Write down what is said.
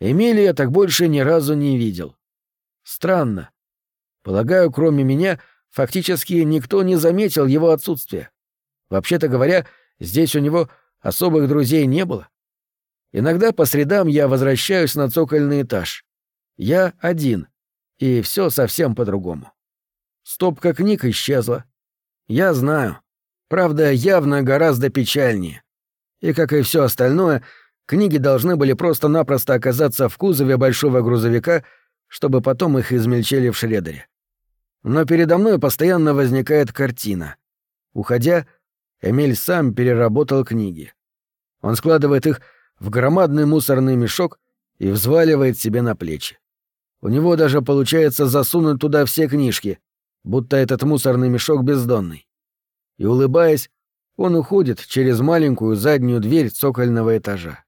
Эмили я так больше ни разу не видел. Странно. Полагаю, кроме меня, фактически никто не заметил его отсутствия. Вообще-то говоря, здесь у него особых друзей не было. Иногда по средам я возвращаюсь на цокольный этаж. Я один, и все совсем по-другому. Стопка книг исчезла. Я знаю. Правда, явно гораздо печальнее. И, как и все остальное, книги должны были просто-напросто оказаться в кузове большого грузовика, чтобы потом их измельчили в шредере. Но передо мной постоянно возникает картина. Уходя, Эмиль сам переработал книги. Он складывает их в громадный мусорный мешок и взваливает себе на плечи. У него даже получается засунуть туда все книжки, будто этот мусорный мешок бездонный. И, улыбаясь, он уходит через маленькую заднюю дверь цокольного этажа.